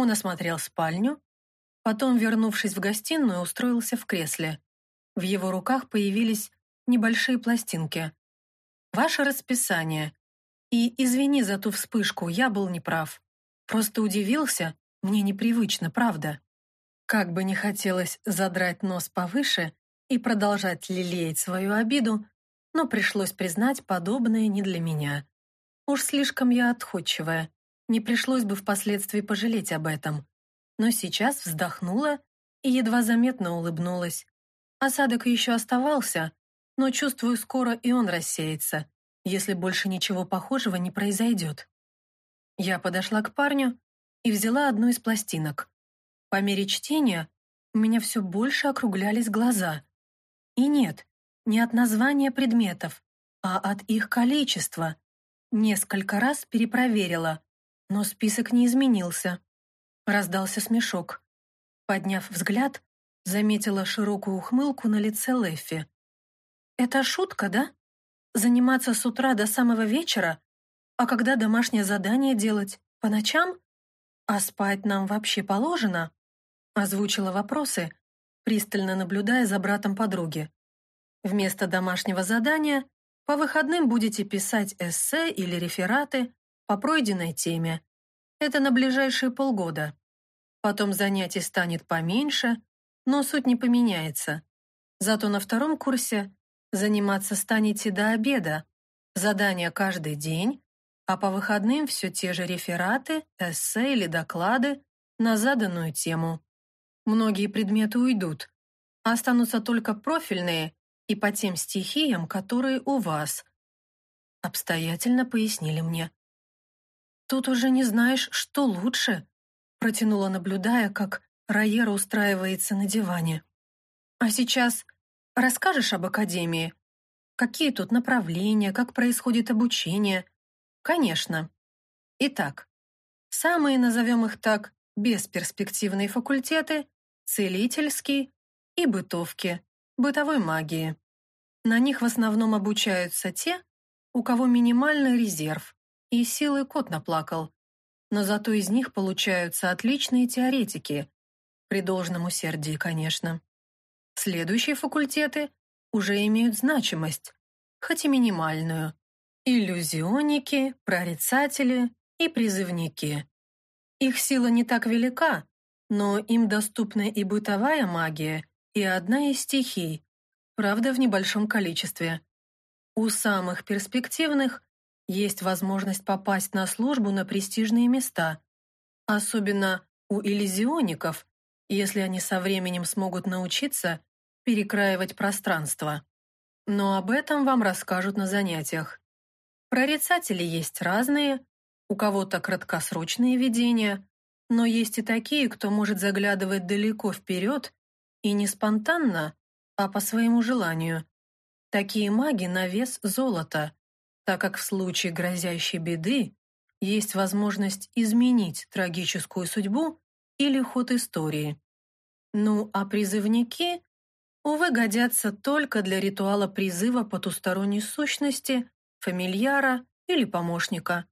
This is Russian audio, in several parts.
Он осмотрел спальню, потом, вернувшись в гостиную, устроился в кресле. В его руках появились небольшие пластинки. «Ваше расписание. И извини за ту вспышку, я был неправ. Просто удивился, мне непривычно, правда». Как бы не хотелось задрать нос повыше и продолжать лелеять свою обиду, но пришлось признать, подобное не для меня. Уж слишком я отходчивая, не пришлось бы впоследствии пожалеть об этом. Но сейчас вздохнула и едва заметно улыбнулась. Осадок еще оставался, но чувствую, скоро и он рассеется, если больше ничего похожего не произойдет. Я подошла к парню и взяла одну из пластинок. По мере чтения у меня все больше округлялись глаза. И нет, не от названия предметов, а от их количества. Несколько раз перепроверила, но список не изменился. Раздался смешок. Подняв взгляд, заметила широкую ухмылку на лице Лэффи. «Это шутка, да? Заниматься с утра до самого вечера? А когда домашнее задание делать? По ночам? А спать нам вообще положено?» Озвучила вопросы, пристально наблюдая за братом подруги. Вместо домашнего задания по выходным будете писать эссе или рефераты по пройденной теме. Это на ближайшие полгода. Потом занятий станет поменьше, но суть не поменяется. Зато на втором курсе заниматься станете до обеда. Задания каждый день, а по выходным все те же рефераты, эссе или доклады на заданную тему. Многие предметы уйдут. Останутся только профильные и по тем стихиям, которые у вас. Обстоятельно пояснили мне. Тут уже не знаешь, что лучше, протянула, наблюдая, как Райера устраивается на диване. А сейчас расскажешь об академии? Какие тут направления, как происходит обучение? Конечно. Итак, самые, назовем их так, бесперспективные факультеты – целительский и бытовки, бытовой магии. На них в основном обучаются те, у кого минимальный резерв и силы кот наплакал, но зато из них получаются отличные теоретики, при должном усердии, конечно. Следующие факультеты уже имеют значимость, хоть и минимальную. Иллюзионики, прорицатели и призывники. Их сила не так велика, но им доступна и бытовая магия, и одна из стихий, правда, в небольшом количестве. У самых перспективных есть возможность попасть на службу на престижные места, особенно у иллюзиоников, если они со временем смогут научиться перекраивать пространство. Но об этом вам расскажут на занятиях. Прорицатели есть разные, у кого-то краткосрочные видения, но есть и такие, кто может заглядывать далеко вперед и не спонтанно, а по своему желанию. Такие маги на вес золота, так как в случае грозящей беды есть возможность изменить трагическую судьбу или ход истории. Ну, а призывники, увы, годятся только для ритуала призыва потусторонней сущности, фамильяра или помощника.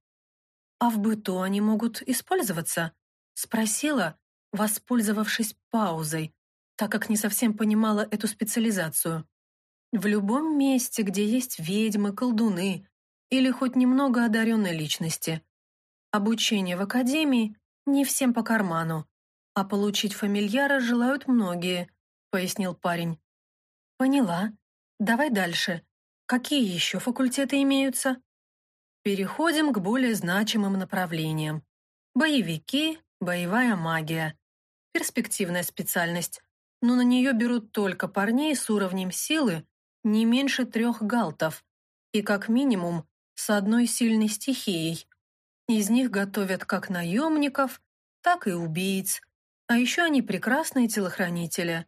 «А в быту они могут использоваться?» — спросила, воспользовавшись паузой, так как не совсем понимала эту специализацию. «В любом месте, где есть ведьмы, колдуны или хоть немного одаренной личности. Обучение в академии не всем по карману, а получить фамильяра желают многие», — пояснил парень. «Поняла. Давай дальше. Какие еще факультеты имеются?» Переходим к более значимым направлениям. Боевики, боевая магия. Перспективная специальность, но на нее берут только парней с уровнем силы не меньше трех галтов и как минимум с одной сильной стихией. Из них готовят как наемников, так и убийц, а еще они прекрасные телохранители.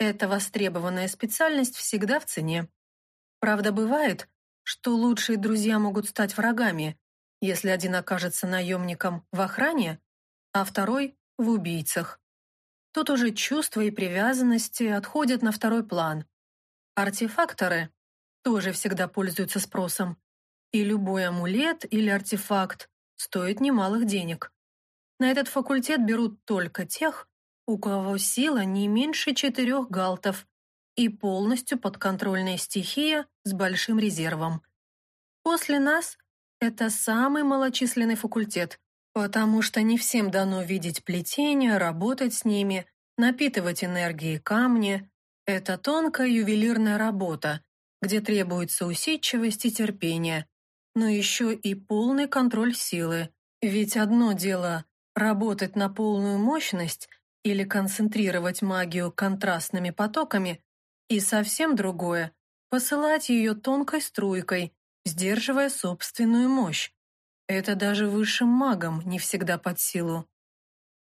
Эта востребованная специальность всегда в цене. Правда, бывает, что лучшие друзья могут стать врагами, если один окажется наемником в охране, а второй — в убийцах. Тут уже чувства и привязанности отходят на второй план. Артефакторы тоже всегда пользуются спросом, и любой амулет или артефакт стоит немалых денег. На этот факультет берут только тех, у кого сила не меньше четырех галтов и полностью подконтрольная стихия с большим резервом. После нас это самый малочисленный факультет, потому что не всем дано видеть плетения, работать с ними, напитывать энергией камни. Это тонкая ювелирная работа, где требуется усидчивость и терпение, но еще и полный контроль силы. Ведь одно дело работать на полную мощность или концентрировать магию контрастными потоками, и совсем другое — посылать ее тонкой струйкой, сдерживая собственную мощь. Это даже высшим магам не всегда под силу.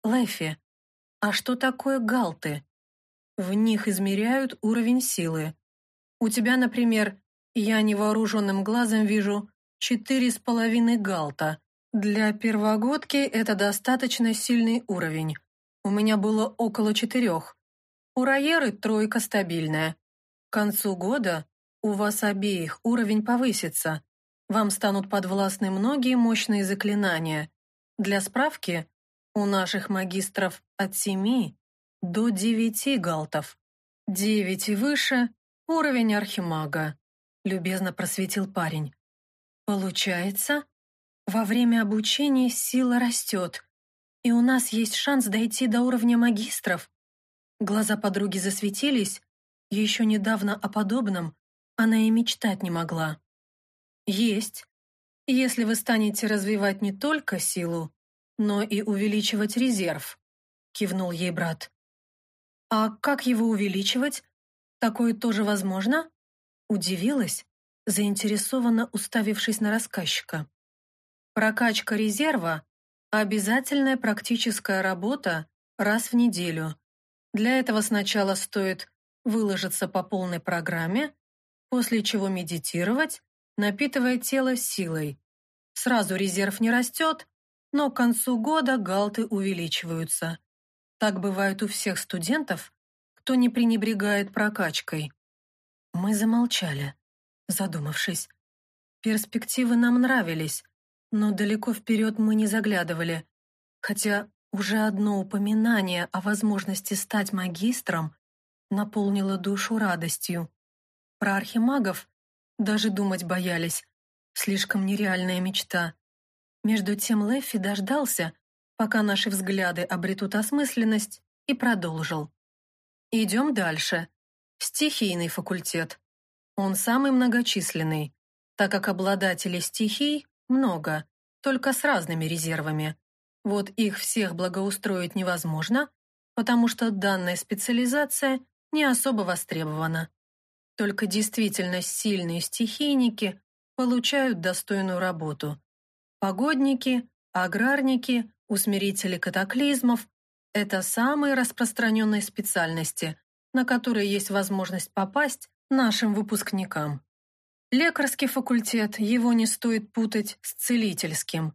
Лэфи, а что такое галты? В них измеряют уровень силы. У тебя, например, я невооруженным глазом вижу четыре с половиной галта. Для первогодки это достаточно сильный уровень. У меня было около четырех. У Райеры тройка стабильная. К концу года у вас обеих уровень повысится. Вам станут подвластны многие мощные заклинания. Для справки, у наших магистров от семи до девяти галтов. Девять и выше — уровень архимага, любезно просветил парень. Получается, во время обучения сила растет, и у нас есть шанс дойти до уровня магистров. Глаза подруги засветились, еще недавно о подобном она и мечтать не могла. Есть, если вы станете развивать не только силу, но и увеличивать резерв, кивнул ей брат. А как его увеличивать? Такое тоже возможно? Удивилась, заинтересованно уставившись на рассказчика. Прокачка резерва – обязательная практическая работа раз в неделю. Для этого сначала стоит выложиться по полной программе, после чего медитировать, напитывая тело силой. Сразу резерв не растет, но к концу года галты увеличиваются. Так бывает у всех студентов, кто не пренебрегает прокачкой. Мы замолчали, задумавшись. Перспективы нам нравились, но далеко вперед мы не заглядывали, хотя уже одно упоминание о возможности стать магистром наполнило душу радостью. Про архимагов даже думать боялись. Слишком нереальная мечта. Между тем Леффи дождался, пока наши взгляды обретут осмысленность, и продолжил. Идем дальше. Стихийный факультет. Он самый многочисленный, так как обладателей стихий много, только с разными резервами. Вот их всех благоустроить невозможно, потому что данная специализация не особо востребована. Только действительно сильные стихийники получают достойную работу. Погодники, аграрники, усмирители катаклизмов – это самые распространенные специальности, на которые есть возможность попасть нашим выпускникам. Лекарский факультет, его не стоит путать с целительским.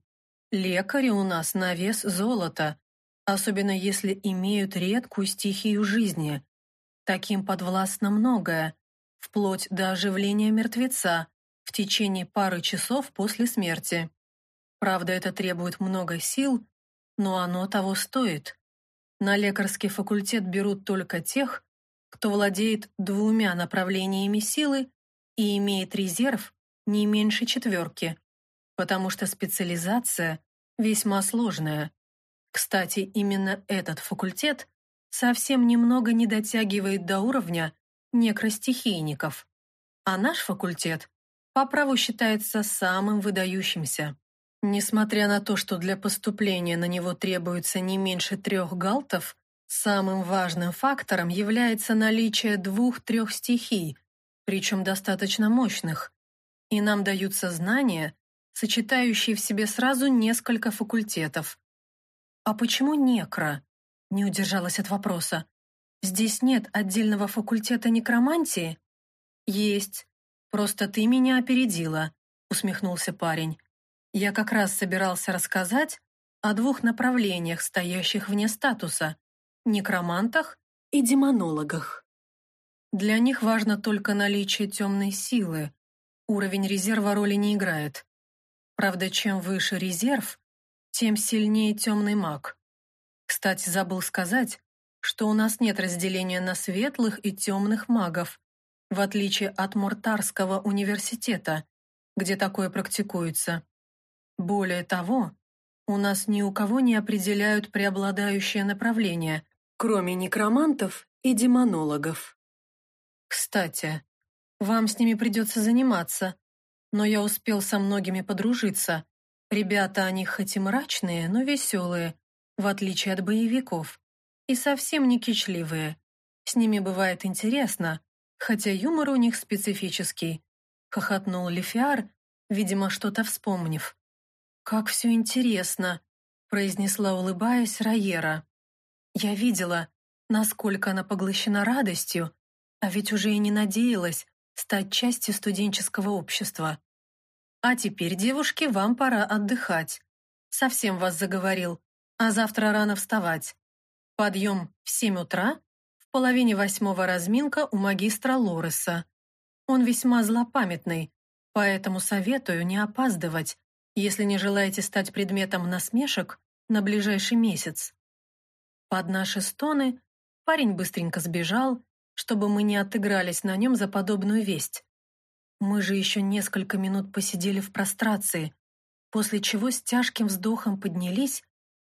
Лекари у нас на вес золота, особенно если имеют редкую стихию жизни. Таким подвластно многое, вплоть до оживления мертвеца в течение пары часов после смерти. Правда, это требует много сил, но оно того стоит. На лекарский факультет берут только тех, кто владеет двумя направлениями силы и имеет резерв не меньше четверки, потому что специализация весьма сложная. Кстати, именно этот факультет совсем немного не дотягивает до уровня некростихийников, а наш факультет по праву считается самым выдающимся. Несмотря на то, что для поступления на него требуется не меньше трех галтов, самым важным фактором является наличие двух-трех стихий, причем достаточно мощных, и нам даются знания, сочетающие в себе сразу несколько факультетов. «А почему некро?» — не удержалась от вопроса. Здесь нет отдельного факультета некромантии? Есть. Просто ты меня опередила, усмехнулся парень. Я как раз собирался рассказать о двух направлениях, стоящих вне статуса – некромантах и демонологах. Для них важно только наличие темной силы. Уровень резерва роли не играет. Правда, чем выше резерв, тем сильнее темный маг. Кстати, забыл сказать, что у нас нет разделения на светлых и темных магов, в отличие от Муртарского университета, где такое практикуется. Более того, у нас ни у кого не определяют преобладающее направление, кроме некромантов и демонологов. Кстати, вам с ними придется заниматься, но я успел со многими подружиться. Ребята они хоть и мрачные, но веселые, в отличие от боевиков, и совсем не кичливые. С ними бывает интересно, хотя юмор у них специфический. Хохотнул Лефиар, видимо, что-то вспомнив. «Как все интересно», — произнесла, улыбаясь, Райера. «Я видела, насколько она поглощена радостью, а ведь уже и не надеялась стать частью студенческого общества. А теперь, девушки, вам пора отдыхать. Совсем вас заговорил, а завтра рано вставать. Подъем в семь утра, в половине восьмого разминка у магистра Лореса. Он весьма злопамятный, поэтому советую не опаздывать, если не желаете стать предметом насмешек на ближайший месяц. Под наши стоны парень быстренько сбежал, чтобы мы не отыгрались на нем за подобную весть. Мы же еще несколько минут посидели в прострации, после чего с тяжким вздохом поднялись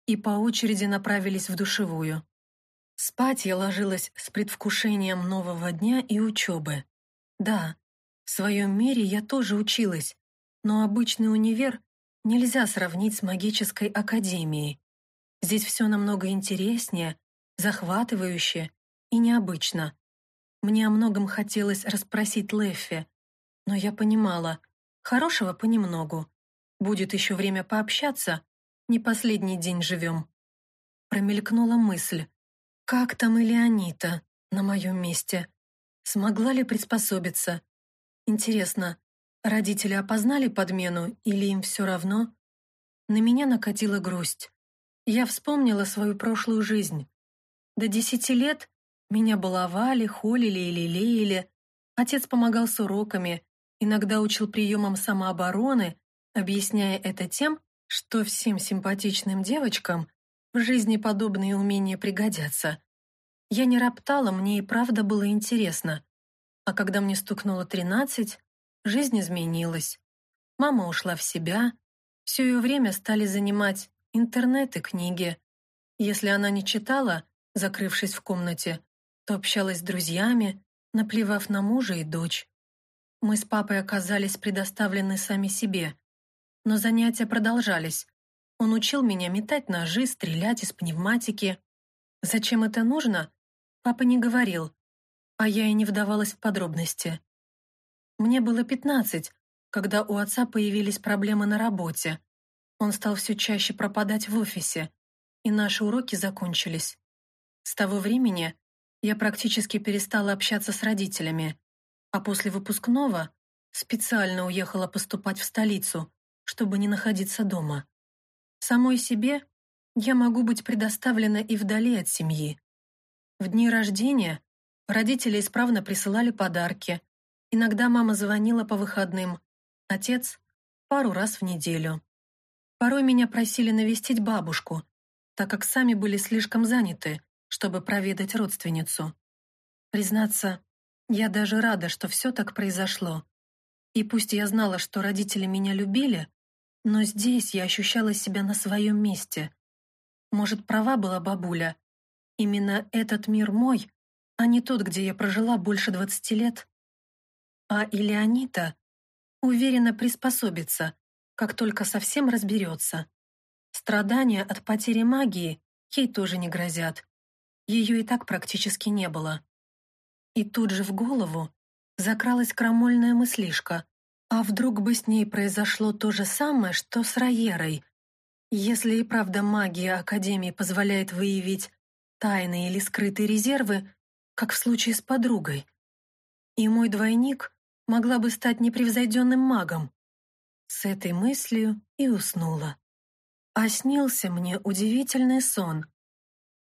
и по очереди направились в душевую. Спать я ложилась с предвкушением нового дня и учебы. Да, в своем мире я тоже училась, но обычный универ нельзя сравнить с магической академией. Здесь все намного интереснее, захватывающе и необычно. Мне о многом хотелось расспросить Леффи, но я понимала, хорошего понемногу. Будет еще время пообщаться, не последний день живем. Промелькнула мысль, как там и Леонита на моем месте? Смогла ли приспособиться? Интересно, родители опознали подмену или им все равно? На меня накатила грусть. Я вспомнила свою прошлую жизнь. До десяти лет меня баловали, холили и лелеяли. Отец помогал с уроками, иногда учил приемам самообороны, объясняя это тем, что всем симпатичным девочкам в жизни подобные умения пригодятся. Я не роптала, мне и правда было интересно. А когда мне стукнуло тринадцать, жизнь изменилась. Мама ушла в себя, все ее время стали занимать интернет и книги. Если она не читала, закрывшись в комнате, то общалась с друзьями, наплевав на мужа и дочь. Мы с папой оказались предоставлены сами себе. Но занятия продолжались. Он учил меня метать ножи, стрелять из пневматики. Зачем это нужно? Папа не говорил, а я и не вдавалась в подробности. Мне было пятнадцать, когда у отца появились проблемы на работе. Он стал все чаще пропадать в офисе, и наши уроки закончились. С того времени я практически перестала общаться с родителями, а после выпускного специально уехала поступать в столицу, чтобы не находиться дома. Самой себе я могу быть предоставлена и вдали от семьи. В дни рождения родители исправно присылали подарки, иногда мама звонила по выходным, отец — пару раз в неделю. Порой меня просили навестить бабушку, так как сами были слишком заняты, чтобы проведать родственницу. Признаться, я даже рада, что все так произошло. И пусть я знала, что родители меня любили, но здесь я ощущала себя на своем месте. Может, права была бабуля. Именно этот мир мой, а не тот, где я прожила больше двадцати лет. А Илеонита уверенно приспособится, как только совсем разберется. Страдания от потери магии ей тоже не грозят. Ее и так практически не было. И тут же в голову закралась крамольная мыслишка. А вдруг бы с ней произошло то же самое, что с Райерой? Если и правда магия Академии позволяет выявить тайные или скрытые резервы, как в случае с подругой. И мой двойник могла бы стать непревзойденным магом. С этой мыслью и уснула. А снился мне удивительный сон —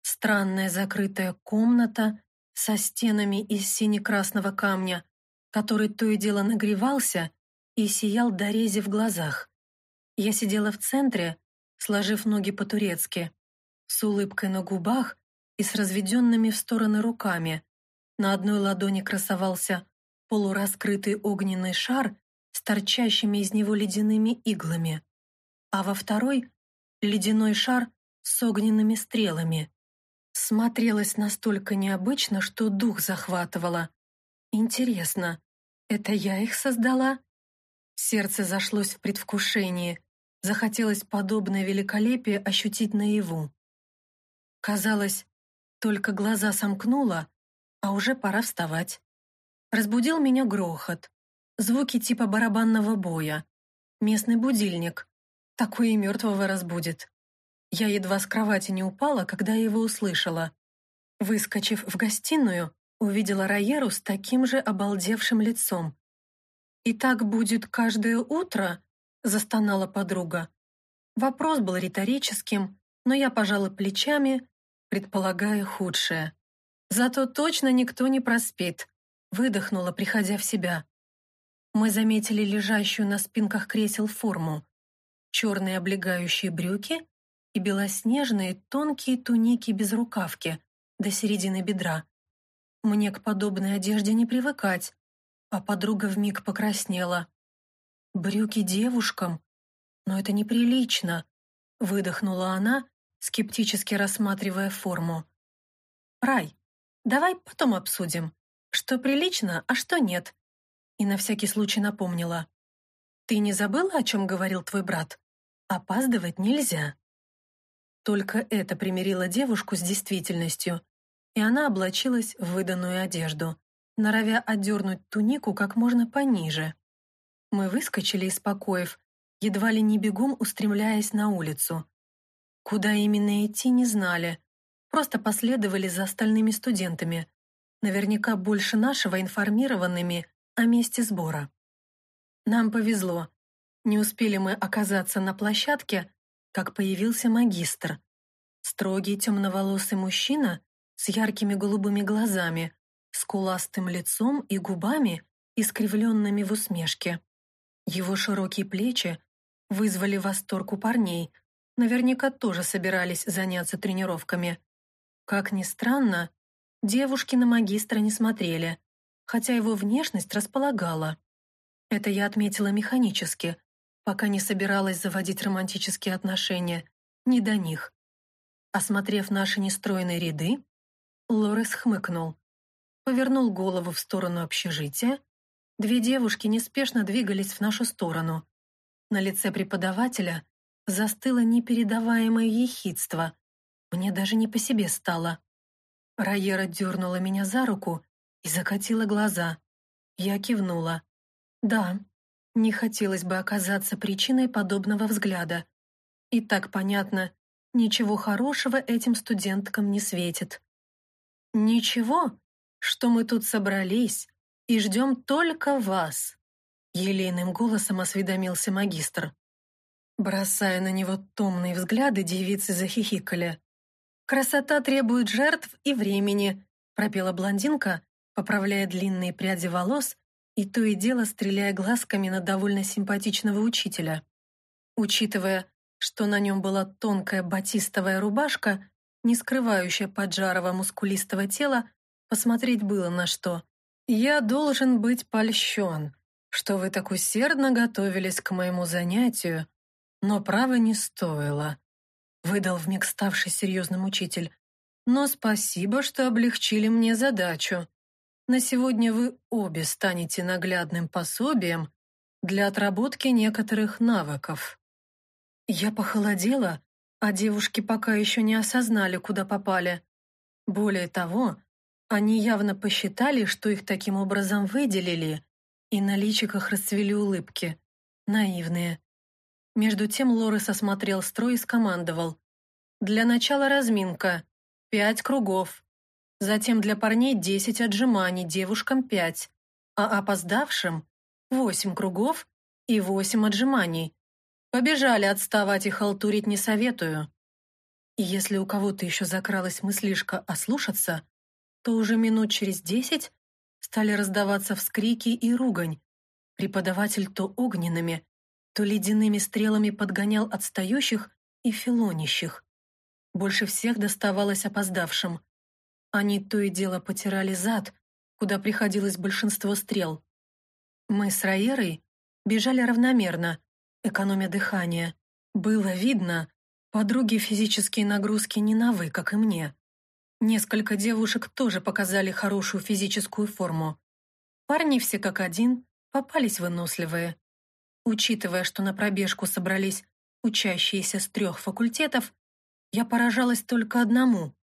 Странная закрытая комната со стенами из сине-красного камня, который то и дело нагревался и сиял до рези в глазах. Я сидела в центре, сложив ноги по-турецки, с улыбкой на губах и с разведенными в стороны руками. На одной ладони красовался полураскрытый огненный шар с торчащими из него ледяными иглами, а во второй — ледяной шар с огненными стрелами. Смотрелось настолько необычно, что дух захватывало. Интересно, это я их создала? Сердце зашлось в предвкушении. Захотелось подобное великолепие ощутить наяву. Казалось, только глаза сомкнула, а уже пора вставать. Разбудил меня грохот. Звуки типа барабанного боя. Местный будильник. Такой и мертвого разбудит. Я едва с кровати не упала, когда его услышала. Выскочив в гостиную, увидела Райеру с таким же обалдевшим лицом. «И так будет каждое утро?» — застонала подруга. Вопрос был риторическим, но я пожала плечами, предполагая худшее. «Зато точно никто не проспит», — выдохнула, приходя в себя. Мы заметили лежащую на спинках кресел форму. Черные облегающие брюки и белоснежные тонкие туники без рукавки до середины бедра. Мне к подобной одежде не привыкать, а подруга вмиг покраснела. «Брюки девушкам? Но это неприлично», — выдохнула она, скептически рассматривая форму. «Рай, давай потом обсудим, что прилично, а что нет», и на всякий случай напомнила. «Ты не забыла, о чем говорил твой брат? Опаздывать нельзя». Только это примирило девушку с действительностью, и она облачилась в выданную одежду, норовя отдернуть тунику как можно пониже. Мы выскочили из покоев, едва ли не бегом устремляясь на улицу. Куда именно идти, не знали, просто последовали за остальными студентами, наверняка больше нашего информированными о месте сбора. Нам повезло. Не успели мы оказаться на площадке, как появился магистр. Строгий темноволосый мужчина с яркими голубыми глазами, скуластым лицом и губами, искривленными в усмешке. Его широкие плечи вызвали восторг у парней, наверняка тоже собирались заняться тренировками. Как ни странно, девушки на магистра не смотрели, хотя его внешность располагала. Это я отметила механически, пока не собиралась заводить романтические отношения, не до них. Осмотрев наши нестройные ряды, Лорес хмыкнул, повернул голову в сторону общежития. Две девушки неспешно двигались в нашу сторону. На лице преподавателя застыло непередаваемое ехидство. Мне даже не по себе стало. Райера дернула меня за руку и закатила глаза. Я кивнула. «Да, не хотелось бы оказаться причиной подобного взгляда. И так понятно, ничего хорошего этим студенткам не светит. Ничего, что мы тут собрались и ждем только вас, елейным голосом осведомился магистр. Бросая на него томные взгляды, девицы захихикали. «Красота требует жертв и времени», пропела блондинка, поправляя длинные пряди волос и то и дело стреляя глазками на довольно симпатичного учителя. Учитывая, что на нем была тонкая батистовая рубашка, не скрывающая поджарого мускулистого тела, посмотреть было на что. «Я должен быть польщен, что вы так усердно готовились к моему занятию, но право не стоило», выдал вмиг ставший серьезным учитель. «Но спасибо, что облегчили мне задачу. На сегодня вы обе станете наглядным пособием для отработки некоторых навыков. Я похолодела, а девушки пока еще не осознали, куда попали. Более того, они явно посчитали, что их таким образом выделили, и на личиках расцвели улыбки. Наивные. Между тем Лорес осмотрел строй и скомандовал. «Для начала разминка. Пять кругов. Затем для парней 10 отжиманий, девушкам 5, а опоздавшим 8 кругов и 8 отжиманий. Побежали отставать и халтурить не советую. И если у кого-то еще закралась мыслишка ослушаться, то уже минут через десять стали раздаваться вскрики и ругань. Преподаватель то огненными, то ледяными стрелами подгонял отстающих и филонищих. Больше всех доставалось опоздавшим. Они то и дело потирали зад, куда приходилось большинство стрел. Мы с Раерой бежали равномерно, экономя дыхание. Было видно, подруги физические нагрузки не новы, как и мне. Несколько девушек тоже показали хорошую физическую форму. Парни все как один, попались выносливые. Учитывая, что на пробежку собрались учащиеся с трех факультетов, я поражалась только одному.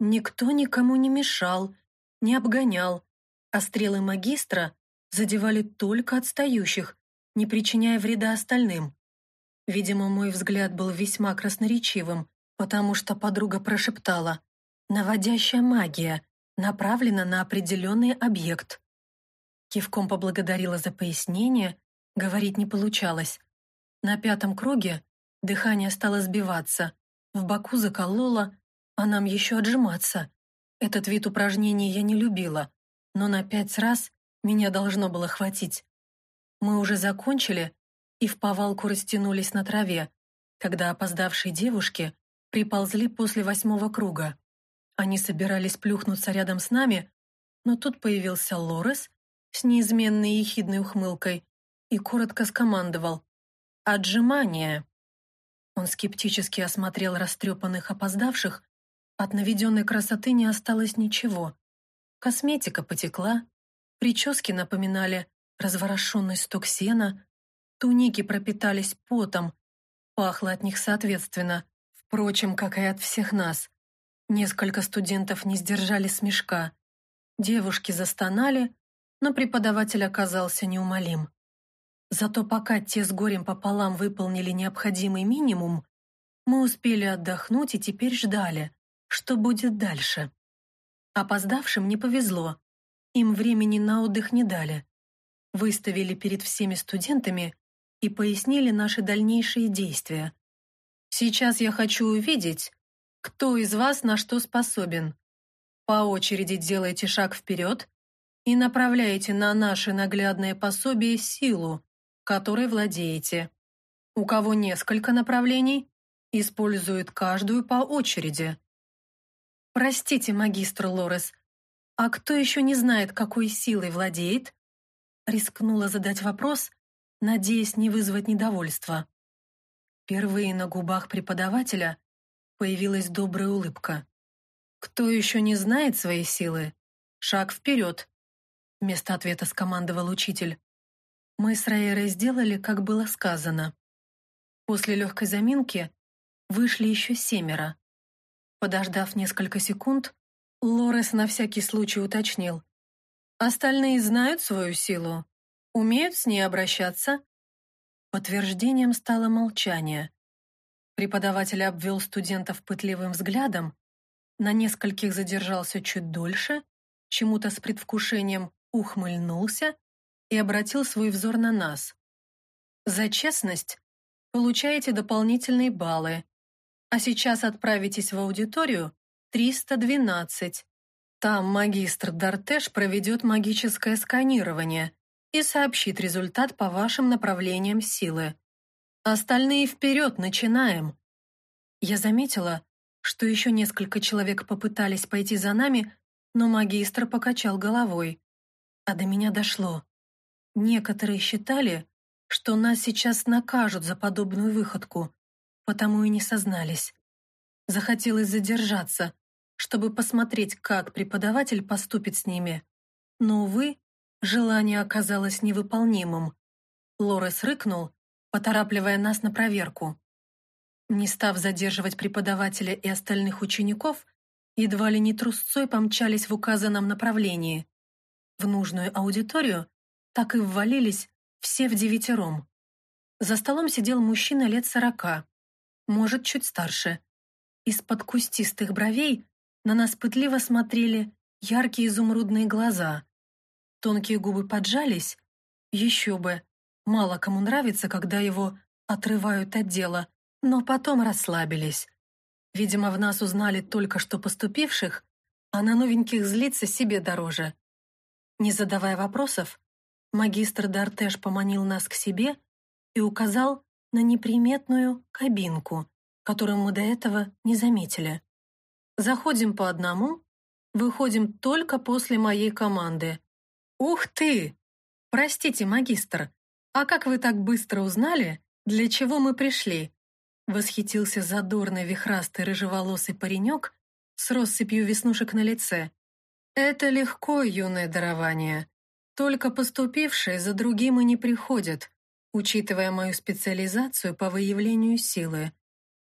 Никто никому не мешал, не обгонял, а стрелы магистра задевали только отстающих, не причиняя вреда остальным. Видимо, мой взгляд был весьма красноречивым, потому что подруга прошептала «Наводящая магия, направлена на определенный объект». Кивком поблагодарила за пояснение, говорить не получалось. На пятом круге дыхание стало сбиваться, в боку закололо, а нам еще отжиматься. Этот вид упражнений я не любила, но на пять раз меня должно было хватить. Мы уже закончили и в повалку растянулись на траве, когда опоздавшие девушки приползли после восьмого круга. Они собирались плюхнуться рядом с нами, но тут появился Лорес с неизменной ехидной ухмылкой и коротко скомандовал «Отжимание!». Он скептически осмотрел растрепанных опоздавших, от наведенной красоты не осталось ничего. Косметика потекла, прически напоминали разворошенный сток сена, туники пропитались потом, пахло от них соответственно, впрочем, как и от всех нас. Несколько студентов не сдержали смешка. Девушки застонали, но преподаватель оказался неумолим. Зато пока те с горем пополам выполнили необходимый минимум, мы успели отдохнуть и теперь ждали, что будет дальше. Опоздавшим не повезло. Им времени на отдых не дали. Выставили перед всеми студентами и пояснили наши дальнейшие действия. Сейчас я хочу увидеть, кто из вас на что способен. По очереди делайте шаг вперед и направляете на наше наглядное пособие силу, которой владеете. У кого несколько направлений, использует каждую по очереди. Простите, магистр Лорес, а кто еще не знает, какой силой владеет? Рискнула задать вопрос, надеясь не вызвать недовольства. Впервые на губах преподавателя появилась добрая улыбка. «Кто еще не знает своей силы? Шаг вперед!» Вместо ответа скомандовал учитель. Мы с Райерой сделали, как было сказано. После легкой заминки вышли еще семеро. Подождав несколько секунд, Лорес на всякий случай уточнил. «Остальные знают свою силу? Умеют с ней обращаться?» Подтверждением стало молчание. Преподаватель обвел студентов пытливым взглядом, на нескольких задержался чуть дольше, чему-то с предвкушением ухмыльнулся и обратил свой взор на нас. «За честность получаете дополнительные баллы. А сейчас отправитесь в аудиторию 312. Там магистр Дартеш проведет магическое сканирование и сообщит результат по вашим направлениям силы. Остальные вперед, начинаем!» Я заметила, что еще несколько человек попытались пойти за нами, но магистр покачал головой. А до меня дошло. Некоторые считали, что нас сейчас накажут за подобную выходку, потому и не сознались. Захотелось задержаться, чтобы посмотреть, как преподаватель поступит с ними. Но, увы, желание оказалось невыполнимым. Лорес рыкнул, поторапливая нас на проверку. Не став задерживать преподавателя и остальных учеников, едва ли не трусцой помчались в указанном направлении. В нужную аудиторию так и ввалились все в девятером. За столом сидел мужчина лет сорока, может, чуть старше. Из-под кустистых бровей на нас пытливо смотрели яркие изумрудные глаза. Тонкие губы поджались. Еще бы, мало кому нравится, когда его отрывают от дела, но потом расслабились. Видимо, в нас узнали только что поступивших, а на новеньких злиться себе дороже. Не задавая вопросов, Магистр Дартеш поманил нас к себе и указал на неприметную кабинку, которую мы до этого не заметили. Заходим по одному, выходим только после моей команды. «Ух ты! Простите, магистр, а как вы так быстро узнали, для чего мы пришли?» Восхитился задорный вихрастый рыжеволосый паренек с россыпью веснушек на лице. «Это легко, юное дарование. Только поступившие за другим и не приходят, учитывая мою специализацию по выявлению силы»,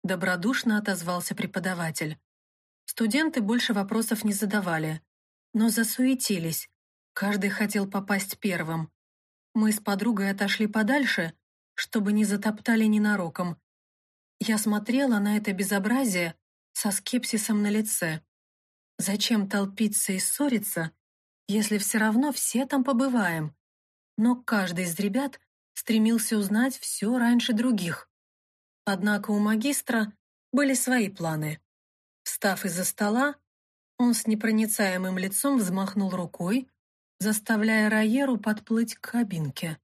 добродушно отозвался преподаватель. Студенты больше вопросов не задавали, но засуетились. Каждый хотел попасть первым. Мы с подругой отошли подальше, чтобы не затоптали ненароком. Я смотрела на это безобразие со скепсисом на лице. Зачем толпиться и ссориться, если все равно все там побываем? Но каждый из ребят стремился узнать все раньше других. Однако у магистра были свои планы. Встав из-за стола, он с непроницаемым лицом взмахнул рукой, заставляя Райеру подплыть к кабинке.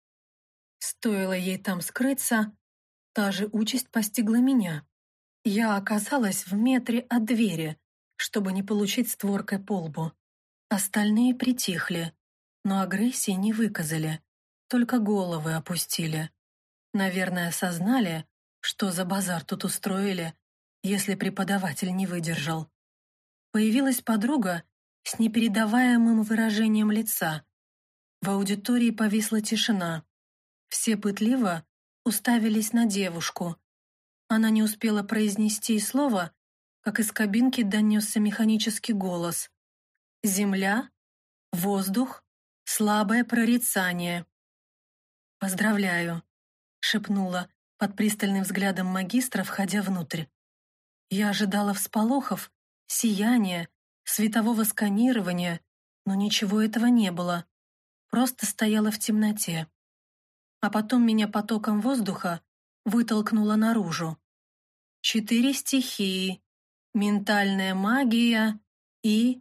Стоило ей там скрыться, та же участь постигла меня. Я оказалась в метре от двери, чтобы не получить створкой по лбу. Остальные притихли, но агрессии не выказали, только головы опустили. Наверное, осознали, что за базар тут устроили, если преподаватель не выдержал. Появилась подруга с непередаваемым выражением лица. В аудитории повисла тишина. Все пытливо уставились на девушку. Она не успела произнести и слова, как из кабинки донесся механический голос. «Земля, воздух, слабое прорицание». «Поздравляю», — шепнула под пристальным взглядом магистра, входя внутрь. Я ожидала всполохов, сияния, светового сканирования, но ничего этого не было. Просто стояла в темноте. А потом меня потоком воздуха вытолкнуло наружу. Четыре стихии, ментальная магия и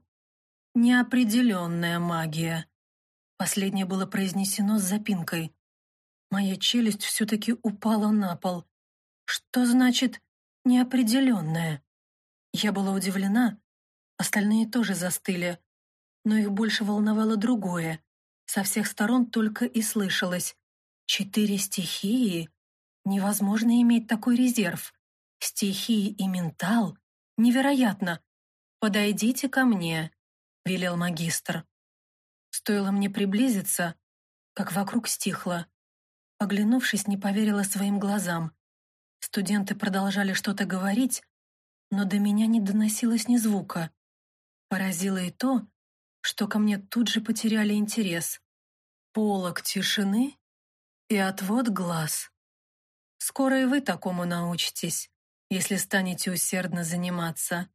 неопределенная магия. Последнее было произнесено с запинкой. Моя челюсть все-таки упала на пол. Что значит неопределенное. Я была удивлена, остальные тоже застыли, но их больше волновало другое. Со всех сторон только и слышалось. Четыре стихии? Невозможно иметь такой резерв. Стихии и ментал? Невероятно. «Подойдите ко мне», — велел магистр. Стоило мне приблизиться, как вокруг стихло. Оглянувшись, не поверила своим глазам. Студенты продолжали что-то говорить, но до меня не доносилось ни звука. Поразило и то, что ко мне тут же потеряли интерес. Полок тишины и отвод глаз. Скоро и вы такому научитесь, если станете усердно заниматься,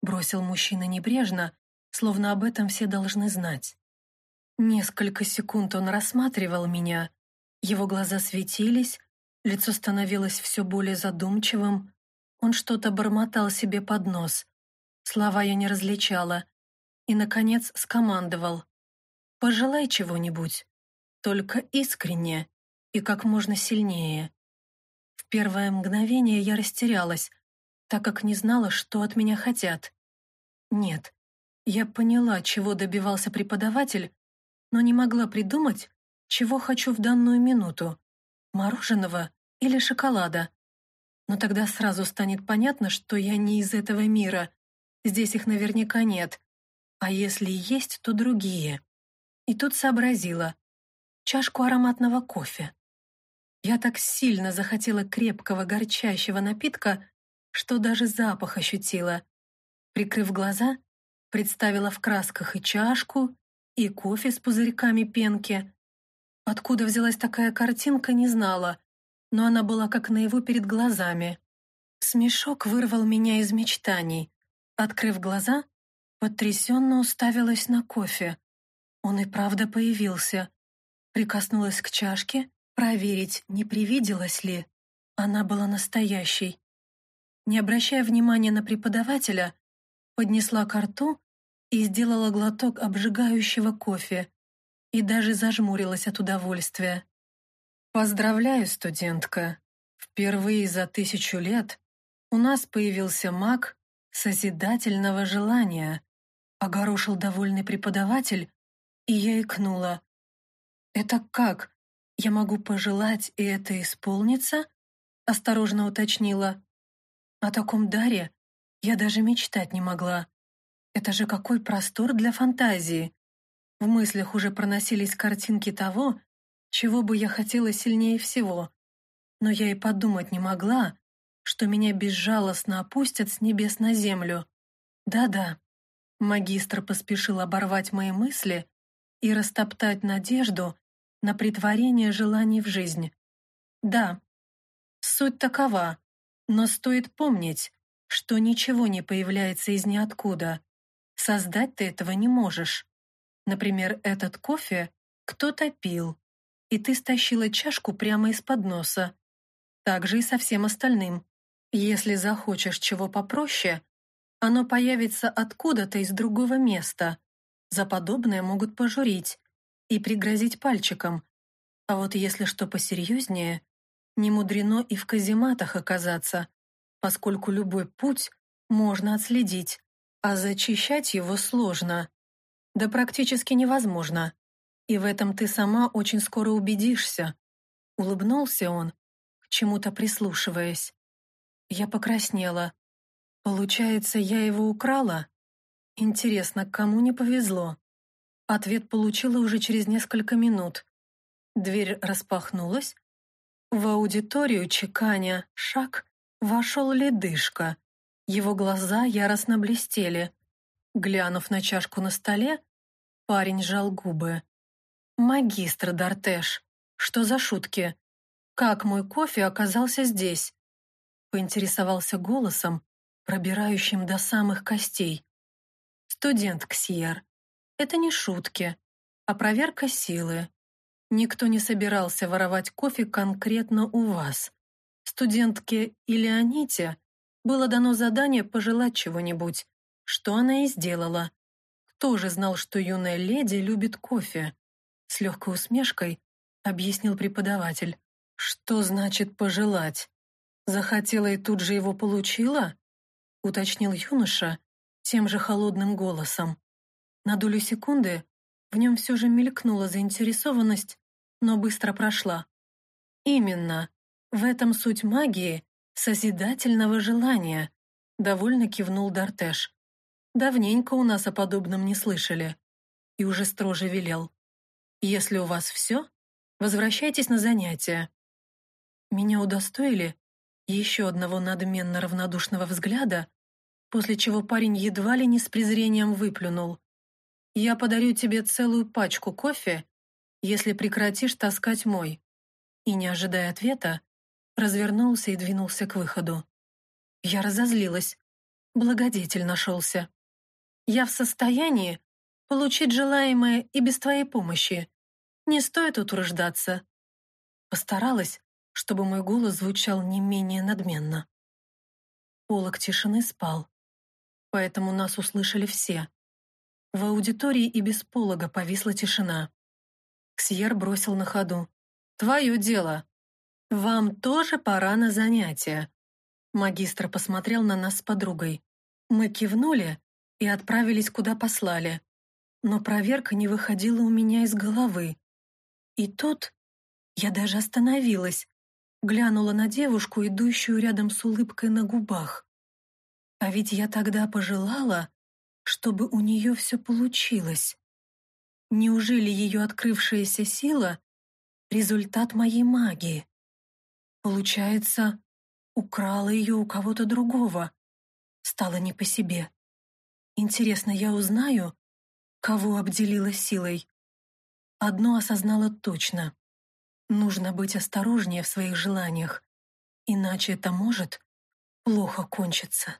бросил мужчина небрежно, словно об этом все должны знать. Несколько секунд он рассматривал меня, его глаза светились, Лицо становилось все более задумчивым. Он что-то бормотал себе под нос. Слова я не различала. И, наконец, скомандовал. «Пожелай чего-нибудь. Только искренне и как можно сильнее». В первое мгновение я растерялась, так как не знала, что от меня хотят. Нет, я поняла, чего добивался преподаватель, но не могла придумать, чего хочу в данную минуту. Мороженого или шоколада. Но тогда сразу станет понятно, что я не из этого мира. Здесь их наверняка нет. А если есть, то другие. И тут сообразила. Чашку ароматного кофе. Я так сильно захотела крепкого горчащего напитка, что даже запах ощутила. Прикрыв глаза, представила в красках и чашку, и кофе с пузырьками пенки. Откуда взялась такая картинка, не знала, но она была как наяву перед глазами. Смешок вырвал меня из мечтаний. Открыв глаза, потрясенно уставилась на кофе. Он и правда появился. Прикоснулась к чашке, проверить, не привиделась ли. Она была настоящей. Не обращая внимания на преподавателя, поднесла ко рту и сделала глоток обжигающего кофе и даже зажмурилась от удовольствия. «Поздравляю, студентка. Впервые за тысячу лет У нас появился маг созидательного желания, огорошил довольный преподаватель, и я икнула. «Это как? Я могу пожелать, и это исполнится?» Осторожно уточнила. О таком даре я даже мечтать не могла. Это же какой простор для фантазии. В мыслях уже проносились картинки того, чего бы я хотела сильнее всего. Но я и подумать не могла, что меня безжалостно опустят с небес на землю. Да-да, магистр поспешил оборвать мои мысли и растоптать надежду на притворение желаний в жизнь. Да, суть такова, но стоит помнить, что ничего не появляется из ниоткуда. Создать ты этого не можешь. Например, этот кофе кто-то пил, и ты стащила чашку прямо из-под носа. Так же и со всем остальным. Если захочешь чего попроще, оно появится откуда-то из другого места. За подобное могут пожурить и пригрозить пальчиком. А вот если что посерьезнее, не мудрено и в казематах оказаться, поскольку любой путь можно отследить, а зачищать его сложно. Да практически невозможно. И в этом ты сама очень скоро убедишься. Улыбнулся он, к чему-то прислушиваясь. Я покраснела. Получается, я его украла? Интересно, кому не повезло? Ответ получила уже через несколько минут. Дверь распахнулась. В аудиторию чеканя шаг вошел ледышка. Его глаза яростно блестели. Глянув на чашку на столе, парень сжал губы. «Магистр Дартеш, что за шутки? Как мой кофе оказался здесь?» Поинтересовался голосом, пробирающим до самых костей. «Студент Ксьер, это не шутки, а проверка силы. Никто не собирался воровать кофе конкретно у вас. Студентке Илеоните было дано задание пожелать чего-нибудь, что она и сделала. Кто же знал, что юная леди любит кофе? С легкой усмешкой объяснил преподаватель. Что значит пожелать? Захотела и тут же его получила? Уточнил юноша тем же холодным голосом. На долю секунды в нем все же мелькнула заинтересованность, но быстро прошла. «Именно. В этом суть магии созидательного желания», — довольно кивнул Дартеш. «Давненько у нас о подобном не слышали». И уже строже велел. «Если у вас все, возвращайтесь на занятия». Меня удостоили еще одного надменно равнодушного взгляда, после чего парень едва ли не с презрением выплюнул. Я подарю тебе целую пачку кофе, если прекратишь таскать мой». И, не ожидая ответа, развернулся и двинулся к выходу. Я разозлилась. Благодетель нашелся. Я в состоянии получить желаемое и без твоей помощи. Не стоит утруждаться. Постаралась, чтобы мой голос звучал не менее надменно. Полок тишины спал, поэтому нас услышали все. В аудитории и без полога повисла тишина. Ксьер бросил на ходу. «Твое дело. Вам тоже пора на занятия». Магистр посмотрел на нас с подругой. Мы кивнули и отправились, куда послали. Но проверка не выходила у меня из головы. И тут я даже остановилась, глянула на девушку, идущую рядом с улыбкой на губах. А ведь я тогда пожелала, чтобы у нее все получилось. Неужели ее открывшаяся сила — результат моей магии? Получается, украла ее у кого-то другого. Стало не по себе. Интересно, я узнаю, кого обделила силой. Одно осознала точно. Нужно быть осторожнее в своих желаниях, иначе это может плохо кончиться.